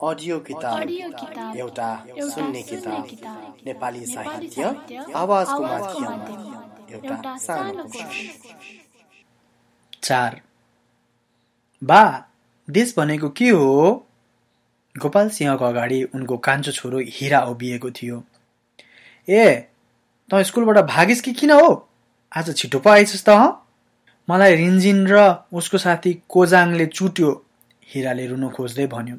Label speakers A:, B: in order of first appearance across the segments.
A: Audio किताब। एउटा सुन्ने किताब। नेपाली साहित्य। आवाजको माध्यममा। एउटा सानो
B: चार। बा देश भनेको के हो? गोपाल सिंहको अगाडि उनको कान्छो छोरो हिरा उभिएको थियो। ए तँ स्कुलबाट भागिस् कि किन हो? आज छिटो पो आइछस् त हँ? मलाई रिन्जिन र उसको साथी कोजाङले चुट्यो। हिराले रुन खोज्दै भन्यो।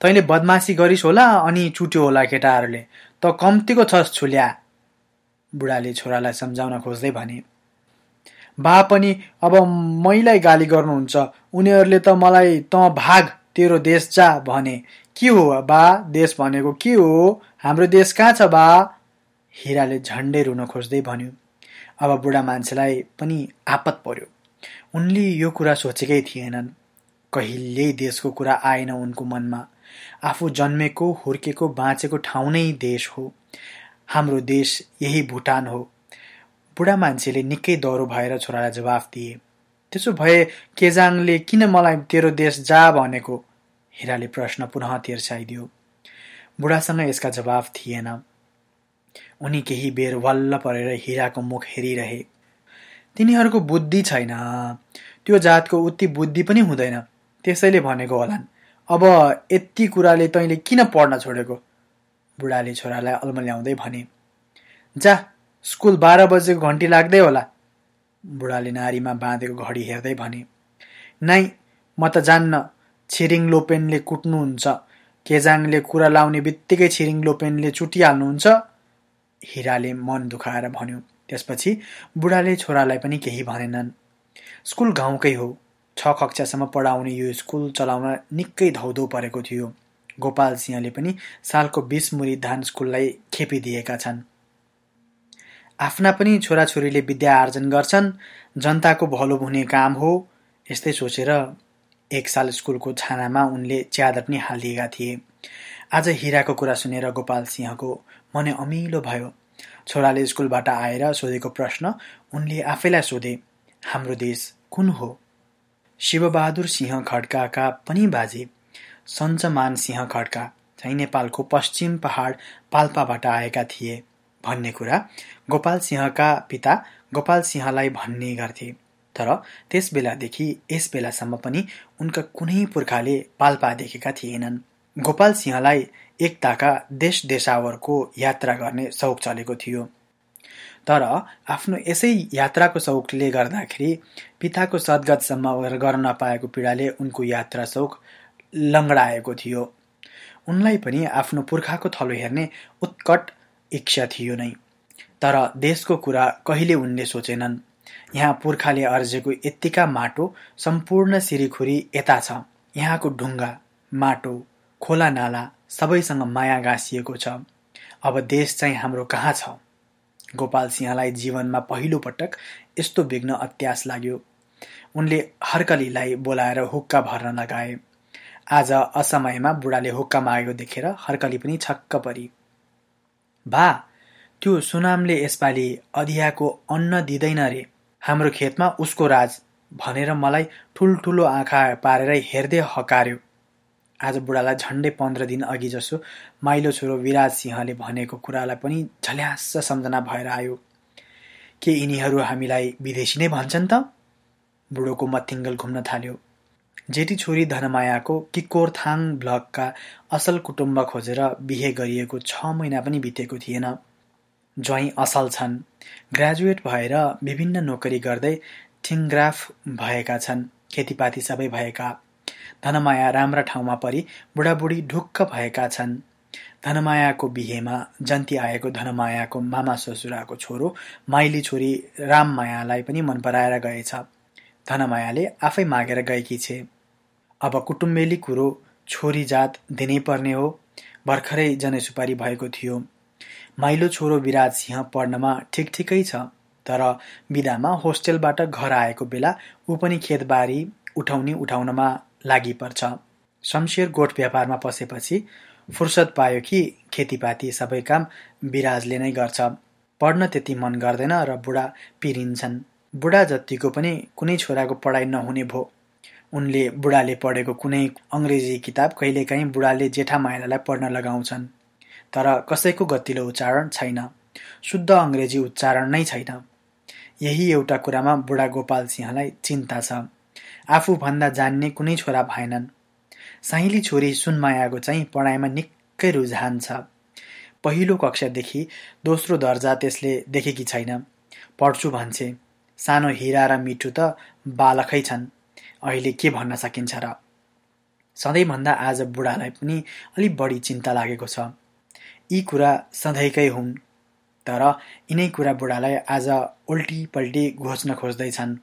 B: तैँले बदमासी गरिस् होला अनि चुट्यो होला केटाहरूले। त कम्तीको छस् छुल्या। बुढाले छोरालाई सम्झाउन खोज्दै भने बा पनि अब मैलाई गाली गर्नुहुन्छ। उनीहरूले त मलाई तँ भाग तेरो देश जा भने के हो बा? देश भनेको के हो? हाम्रो देश कहाँ छ बा? हिराले झन्डै रुन खोज्दै भन्यो। अब बुढा मान्छेलाई पनि आपत पर्यो। उनले यो कुरा सोचेकै थिएनन्। कहिल्यै देशको कुरा आएन उनको मनमा। आफू जन्मेको हुर्केको बाँचेको ठाउँ नै देश हो। हाम्रो देश यही भुटान हो। बुढा मान्छेले निकै डह्रो भएर छोरालाई जवाफ दिए। त्यसो भए केजाङले किन मलाई तेरो देश जा भनेको? हिराले प्रश्न पुनः तिर्साइदियो। बुढासँग यसका जवाफ थिएन। उनी केही बेर वल्ल परेर हिराको मुख हेरिरहे। तिनीहरूको बुद्धि छैन। त्यो जातको उति बुद्धि पनि हुँदैन। त्यसैले भनेको होलान् अब यति कुराले तैँले किन पढ्न छोडेको? बुढाले छोरालाई अल्मल्याउँदै भने जा स्कुल बाह्र बजेको घन्टी लाग्दै होला। बुढाले नारीमा बाँधेको घडी हेर्दै भने नाइ म त जान्न छिरिङ लोपेनले कुट्नुहुन्छ। केजाङले कुरा लाउने बित्तिकै छिरिङ लोपेनले चुटिहाल्नुहुन्छ? हिराले मन दुखाएर भन्यो। त्यसपछि बुढाले छोरालाई पनि केही भनेनन् स्कुल गाउँकै हो। छ कक्षासम्म पढाउने यो स्कुल चलाउन निकै धौधौ परेको थियो। गोपाल सिंहले पनि सालको बिस मुरी धान स्कुललाई खेपिदिएका छन्। आफ्ना पनि छोराछोरीले विद्या आर्जन गर्छन् जनताको भलो हुने काम हो यस्तै सोचेर एक साल स्कुलको छानामा उनले च्यादर पनि हालिदिएका थिए। आज हिराको कुरा सुनेर गोपाल सिंहको मनै अमिलो भयो। छोराले स्कुलबाट आएर सोधेको प्रश्न उनले आफैलाई सोधे हाम्रो देश कुन हो? शिवबहादुर सिंह खड्काका पनि बाजे सञ्चमान सिंह खड्का चाहिँ नेपालको पश्चिम पहाड पाल्पाबाट आएका थिए भन्ने कुरा गोपाल सिंहका पिता गोपाल सिंहलाई भन्ने गर्थे। तर त्यस बेलादेखि यस बेलासम्म पनि उनका कुनै पुर्खाले पाल्पा देखेका थिएनन्। गोपाल सिंहलाई एकताका देश देशावरको यात्रा गर्ने सौक चलेको थियो। तर आफ्नो यसै यात्राको सौकले गर्दाखेरि पिताको सद्गतसम्म गर्न नपाएको पीडाले उनको यात्रा सौक लङ्गडाएको थियो। उनलाई पनि आफ्नो पुर्खाको थलो हेर्ने उत्कट इच्छा थियो नै। तर देशको कुरा कहिले उनले सोचेनन्। यहाँ पुर्खाले अर्जेको यत्तिका माटो सम्पूर्ण सिरिखुरी यता छ। यहाँको ढुङ्गा माटो खोला नाला सबैसँग माया गाँसिएको छ। अब देश चाहिँ हाम्रो कहाँ छ? गोपाल सिंहलाई जीवनमा पहिलो पटक यस्तो विघ्न अत्यास लाग्यो। उनले हर्कलीलाई बोलाएर हुक्का भर्न लगाए। आज असमयमा बुढाले हुक्का मागेको देखेर हर्कली पनि छक्क परी। बा त्यो सुनामले यसपालि अधियाको अन्न दिँदैन रे। हाम्रो खेतमा उसको राज भनेर मलाई ठुल्ठुलो आँखा पारेर हेर्दै हकार्यो। आज बुढालाई झन्डै पन्ध्र दिन अघि जसो माइलो छोरो विराज सिंहले भनेको कुरालाई पनि झल्यास सम्झना भएर आयो। के यिनीहरू हामीलाई विदेशी नै भन्छन् त? बुढोको मथिङ्गल घुम्न थाल्यो। जेठी छोरी धनमायाको किक्कोरथाङ ब्लकका असल कुटुम्ब खोजेर बिहे गरिएको छ महिना पनि बितेको थिएन। ज्वाइँ असल छन्। ग्रेजुएट भएर विभिन्न नोकरी गर्दै ठिङग्राफ भएका छन्। खेतीपाती सबै भएका। धनमाया राम्रा ठाउँमा परि बुढाबुढी ढुक्क भएका छन्। धनमायाको बिहेमा जन्ती आएको धनमायाको मामा ससुराको छोरो माइली छोरी राममायालाई पनि मन पराएर गएछ। धनमायाले आफै मागेर गएकी छे। अब कुटुम्बेली कुरो छोरी जात दिनै पर्ने हो भर्खरै जनैसुपारी भएको थियो। माइलो छोरो विराज सिंह पढ्नमा ठिक ठिकै छ तर बिदामा होस्टेलबाट घर आएको बेला ऊ पनि खेतबारी उठाउने उठाउनमा लागि पर्छ शमशेर गोठ व्यापारमा पसेपछि फुर्सद पायो कि खेतीपाती सबै काम विराजले नै गर्छ। पढ्न त्यति मन गर्दैन र बुढा पिरिन्छन्। बुढा जतिको पनि कुनै छोराको पढाइ नहुने भो। उनले बुढाले पढेको कुनै अङ्ग्रेजी किताब कहिलेकाहीँ बुढाले जेठा माइलालाई पढ्न लगाउँछन्। तर कसैको गतिलो उच्चारण छैन। शुद्ध अङ्ग्रेजी उच्चारण नै छैन। यही एउटा कुरामा बुढा गोपाल सिंहलाई चिन्ता छ। आफूभन्दा जान्ने कुनै छोरा भएनन्। साहिली छोरी सुनमायाको चाहिँ पढाइमा निकै रुझान छ। पहिलो कक्षादेखि दोस्रो दर्जा त्यसले देखेकी छैन। पढ्छु भन्छे। सानो हिरा र मिठु त बालकै छन्। अहिले के भन्न सकिन्छ र? सधैँभन्दा आज बुढालाई पनि अलिक बढी चिन्ता लागेको छ। यी कुरा सधैँकै हुन्। तर यिनै कुरा बुढालाई आज उल्टी पल्टी घोच्न खोज्दैछन्।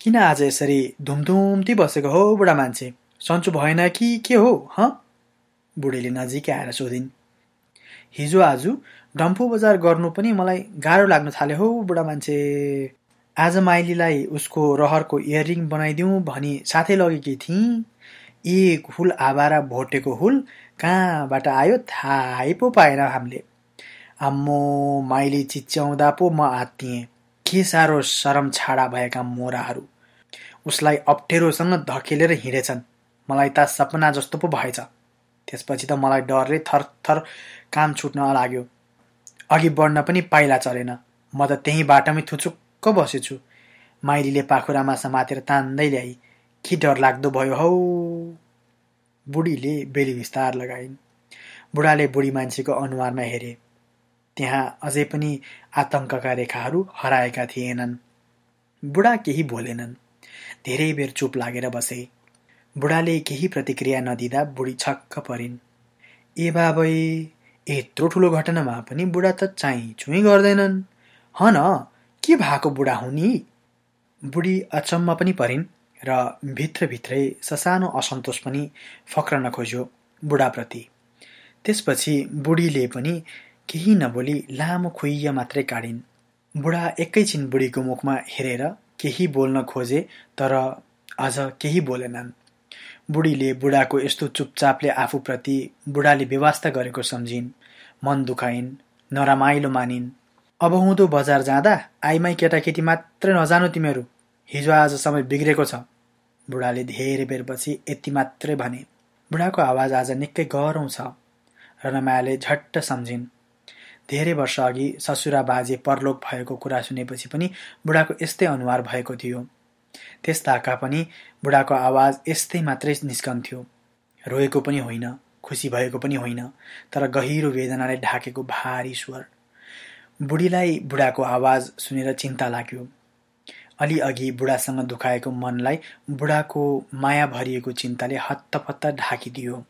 B: किन आज यसरी धुमधुम्ती बसेको हो बुढा मान्छे? सन्चो भएन कि के हो ह? बुढीले नजिकै आएर सोधिन्। हिजो आज डम्फु बजार गर्नु पनि मलाई गाह्रो लाग्न थाल्यो हौ बुढा मान्छे। आज माइलीलाई उसको रहरको इयरिङ बनाइदिउँ भनी साथै लगेकी थिएँ एक हुल आबारा भोटेको हुल कहाँबाट आयो थाहै पो पाएन हामीले। आम्मो माइली चिच्याउँदा पो म आत्तिएँ। के साह्रो शरम छाडा भएका मोराहरू। उसलाई अप्ठ्यारोसँग धकेलेर हिँडेछन्। मलाई त सपना जस्तो पो भएछ। त्यसपछि त मलाई डरले थरथर काम छुट्न लाग्यो। अघि बढ्न पनि पाइला चलेन। म त त्यही बाटोमै थुचुक्क बसेछु। माइलीले पाखुरामा समातेर तान्दै ल्याई के डर लाग्दो भयो हौ? बुढीले बेली विस्तार लगाइन्। बुढाले बुढी मान्छेको अनुहारमा हेरे। त्यहाँ अझै पनि आतंकका रेखाहरू हराएका थिएनन्। बुढा केही बोलेनन्। धेरै बेर चुप लागेर बसे। बुढाले केही प्रतिक्रिया नदिँदा बुढी छक्क परिन्। ए बाबै यत्रो ठुलो घटनामा पनि बुढा त चाहिँ चुई गर्दैनन्। हन के भएको बुढा हुन् बुढी अचम्म पनि परिन् र भित्रभित्रै ससानो असन्तोष पनि फक्रन खोज्यो बुढाप्रति। त्यसपछि बुढीले पनि केही नबोली लामो खुइया मात्रै काढिन्। बुढा एकैछिन बुढीको मुखमा हेरेर केही बोल्न खोजे तर अझ केही बोलेनन्। बुढीले बुढाको यस्तो चुपचापले आफूप्रति बुढाले व्यवस्था गरेको सम्झिन् मन दुखाइन् नरमाइलो मानिन् अब हुँदो बजार जाँदा आइमाई केटाकेटी मात्र नजानु तिमीहरू। हिजो आज समय बिग्रेको छ। बुढाले धेरै बेरपछि यति मात्रै भने बुढाको आवाज आज निकै गरौँ छ रनमायाले झट्ट सम्झिन्। धेरै वर्ष अघि ससुरा बाजे परलोक भएको कुरा सुनेपछि पनि बुढाको यस्तै अनुहार भएको थियो। त्यस्ताका पनि बुढाको आवाज यस्तै मात्रै निस्कन्थ्यो। रोएको पनि होइन खुसी भएको पनि होइन तर गहिरो वेदनाले ढाकेको भारी स्वर। बुढीलाई बुढाको आवाज सुनेर चिन्ता लाग्यो। अलि अघि बुढासँग दुखाएको मनलाई बुढाको माया भरिएको चिन्ताले हत्तपत्त ढाकिदियो।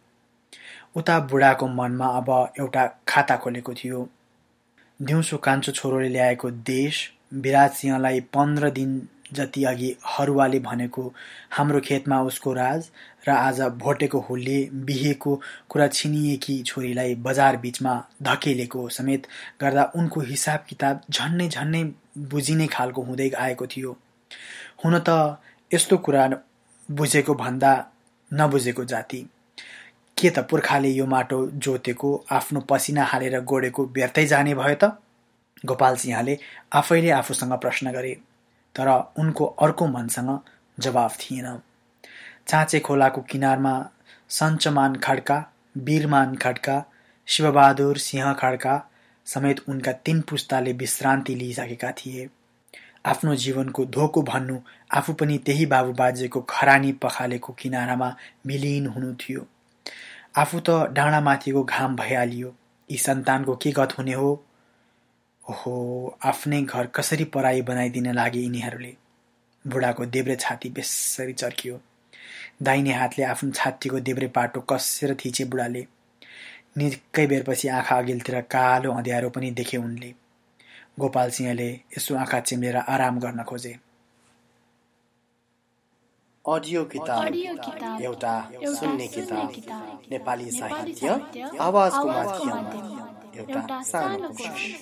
B: उता बुढाको मनमा अब एउटा खाता खोलेको थियो। दिउँसो कान्छो छोरोले ल्याएको देश विराज सिंहलाई पन्ध्र दिन जति अघि हरुवाले भनेको हाम्रो खेतमा उसको राज र आज भोटेको हुलले बिहेको कुरा छिनिएकी छोरीलाई बजार बिचमा धकेलेको समेत गर्दा उनको हिसाब किताब झन्नै झन्नै बुझिने खालको हुँदै आएको थियो। हुन त यस्तो कुरा बुझेको भन्दा नबुझेको जाति। के त पुर्खाले यो माटो जोतेको आफ्नो पसिना हालेर गोडेको व्यर्थै जाने भयो त? गोपाल सिंहले आफैले आफूसँग प्रश्न गरे। तर उनको अर्को मनसँग जवाफ थिएन। चाँचे खोलाको किनारमा सञ्चमान खड्का वीरमान खड्का शिवबहादुर सिंह खड्का समेत उनका तीन पुस्ताले विश्रान्ति लिइसकेका थिए। आफ्नो जीवनको धोको भन्नु आफू पनि त्यही बाबु बाजेको खरानी पखालेको किनारामा विलिन हुनु थियो। आफू त डाँडामाथिको घाम भइहालियो। यी सन्तानको के गत हुने हो? ओहो आफ्नै घर कसरी पराई बनाइदिन लागे यिनीहरूले? बुढाको देब्रे छाती बेसरी चर्कियो। दाहिने हातले आफ्नो छातीको देब्रे पाटो कसेर थिचे बुढाले। निकै बेरपछि आँखा अघिल्तिर कालो अँध्यारो पनि देखे उनले। गोपाल सिंहले यसो आँखा चिम्लेर आराम गर्न खोजे।
A: अडियो किताब। एउटा सुन्ने किताब। नेपाली साहित्य। आवाजको माध्यममा एउटा सानो कोसिस